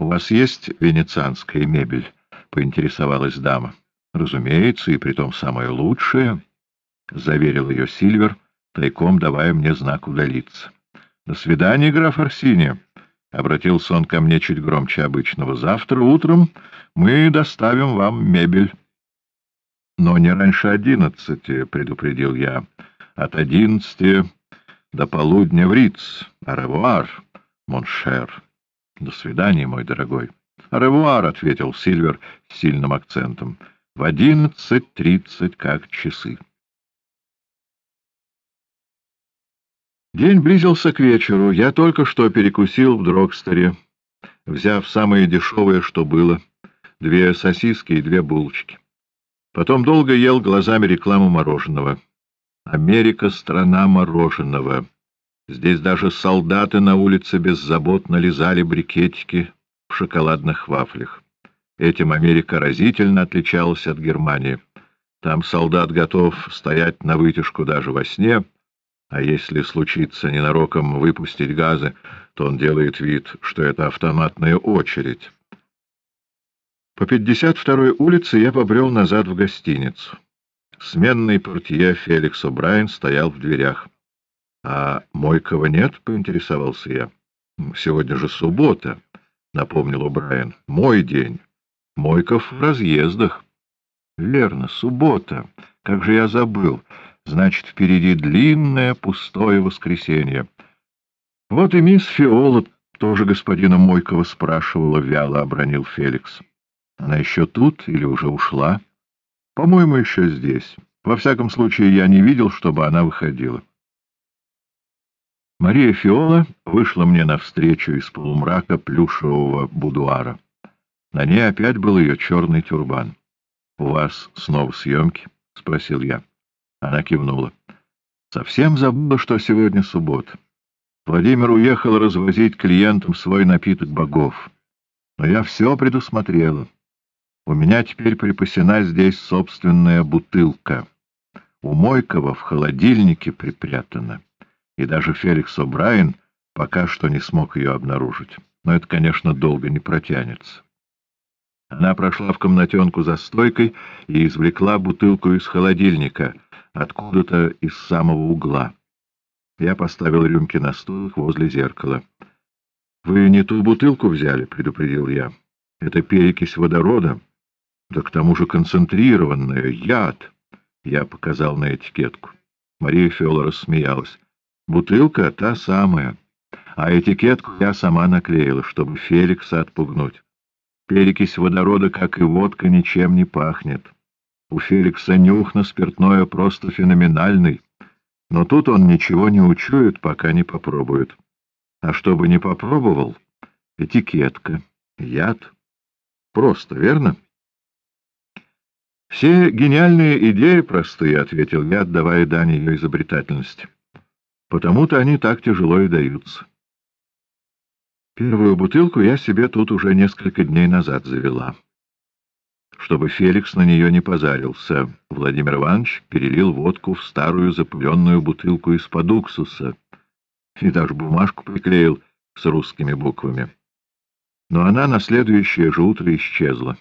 У вас есть венецианская мебель? — поинтересовалась дама. — Разумеется, и притом самое лучшее, — заверил ее Сильвер, тайком давая мне знак удалиться. — До свидания, граф Арсини. — обратился он ко мне чуть громче обычного. — Завтра утром мы доставим вам мебель. — Но не раньше одиннадцати, — предупредил я. — От одиннадцати до полудня в Риц. Аревуар, моншер. До свидания, мой дорогой. Аревуар, — ответил Сильвер с сильным акцентом. — В одиннадцать тридцать, как часы. День близился к вечеру. Я только что перекусил в дрогстере, взяв самое дешевое, что было, две сосиски и две булочки. Потом долго ел глазами рекламу мороженого. Америка — страна мороженого. Здесь даже солдаты на улице беззаботно лизали брикетики в шоколадных вафлях. Этим Америка разительно отличалась от Германии. Там солдат готов стоять на вытяжку даже во сне — а если случится ненароком выпустить газы, то он делает вид, что это автоматная очередь. По 52-й улице я побрел назад в гостиницу. Сменный портье Феликс О'Брайен стоял в дверях. — А Мойкова нет? — поинтересовался я. — Сегодня же суббота, — напомнил О'Брайен. — Мой день. Мойков в разъездах. — Верно, суббота. Как же я забыл. Значит, впереди длинное пустое воскресенье. Вот и мисс Фиола тоже господина Мойкова спрашивала, вяло обронил Феликс. Она еще тут или уже ушла? По-моему, еще здесь. Во всяком случае, я не видел, чтобы она выходила. Мария Фиола вышла мне навстречу из полумрака плюшевого будуара. На ней опять был ее черный тюрбан. — У вас снова съемки? — спросил я. Она кивнула. Совсем забыла, что сегодня суббота. Владимир уехал развозить клиентам свой напиток богов. Но я все предусмотрела. У меня теперь припасена здесь собственная бутылка. У Мойкова в холодильнике припрятана. И даже Феликс О'Брайен пока что не смог ее обнаружить. Но это, конечно, долго не протянется. Она прошла в комнатенку за стойкой и извлекла бутылку из холодильника — откуда-то из самого угла. Я поставил рюмки на стул возле зеркала. — Вы не ту бутылку взяли, — предупредил я. — Это перекись водорода, да к тому же концентрированная, яд. Я показал на этикетку. Мария Фёла рассмеялась. — Бутылка та самая, а этикетку я сама наклеила, чтобы Феликса отпугнуть. Перекись водорода, как и водка, ничем не пахнет. — у Феликса нюх на спиртное просто феноменальный, но тут он ничего не учует, пока не попробует. А чтобы не попробовал, этикетка, яд. Просто, верно? Все гениальные идеи простые, — ответил я, отдавая дань ее изобретательности. Потому-то они так тяжело и даются. Первую бутылку я себе тут уже несколько дней назад завела чтобы Феликс на нее не позарился. Владимир Иванович перелил водку в старую запыленную бутылку из-под уксуса и даже бумажку приклеил с русскими буквами. Но она на следующее же утро исчезла.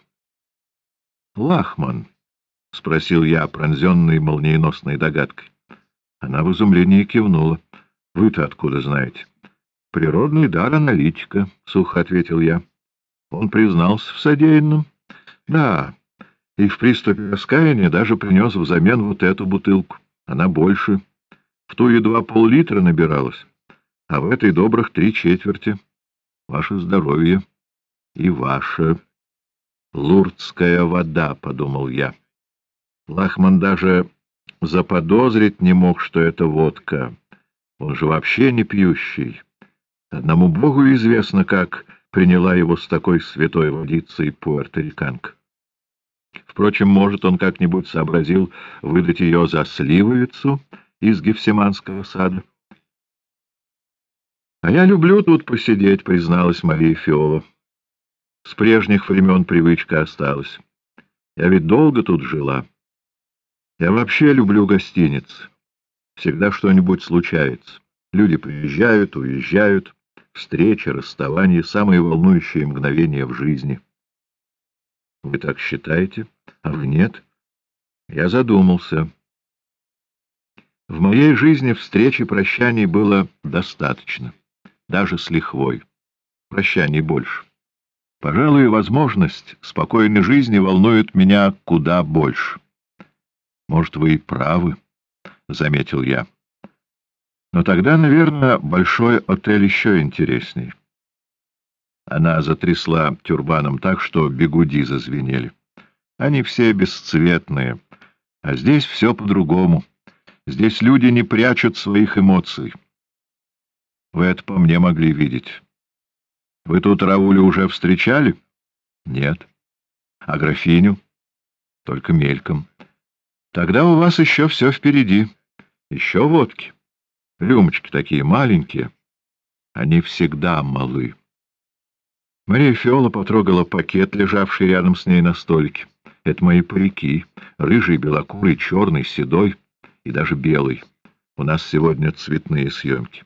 «Лахман?» — спросил я, пронзенный молниеносной догадкой. Она в изумлении кивнула. «Вы-то откуда знаете?» «Природный дар аналитика», — сухо ответил я. Он признался в содеянном. Да, и в приступе раскаяния даже принес взамен вот эту бутылку. Она больше. В ту едва пол-литра набиралась, а в этой добрых три четверти. Ваше здоровье и ваше. Лурдская вода, — подумал я. Лахман даже заподозрить не мог, что это водка. Он же вообще не пьющий. Одному богу известно, как приняла его с такой святой водицей пуэрториканка. Впрочем, может, он как-нибудь сообразил выдать ее за сливовицу из Гефсиманского сада. — А я люблю тут посидеть, — призналась Мария Фиола. С прежних времен привычка осталась. Я ведь долго тут жила. Я вообще люблю гостиницы. Всегда что-нибудь случается. Люди приезжают, уезжают, Встреча, расставание — самые волнующие мгновения в жизни. Вы так считаете? А вы нет? Я задумался. В моей жизни встреч и прощаний было достаточно, даже с лихвой. Прощаний больше. Пожалуй, возможность спокойной жизни волнует меня куда больше. Может, вы и правы, — заметил я. Но тогда, наверное, большой отель еще интересней. Она затрясла тюрбаном так, что бегуди зазвенели. Они все бесцветные, а здесь все по-другому. Здесь люди не прячут своих эмоций. Вы это по мне могли видеть. Вы тут Рауля уже встречали? Нет. А графиню? Только мельком. Тогда у вас еще все впереди. Еще водки. Рюмочки такие маленькие. Они всегда малы. Мария Фиола потрогала пакет, лежавший рядом с ней на столике. Это мои парики. Рыжий, белокурый, черный, седой и даже белый. У нас сегодня цветные съемки.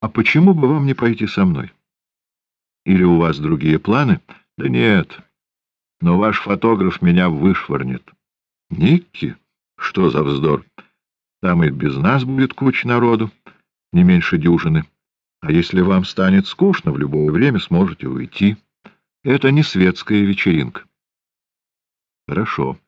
А почему бы вам не пойти со мной? Или у вас другие планы? Да нет. Но ваш фотограф меня вышвырнет. Никки? Что за вздор? Там и без нас будет куча народу, не меньше дюжины. А если вам станет скучно, в любое время сможете уйти. Это не светская вечеринка. Хорошо.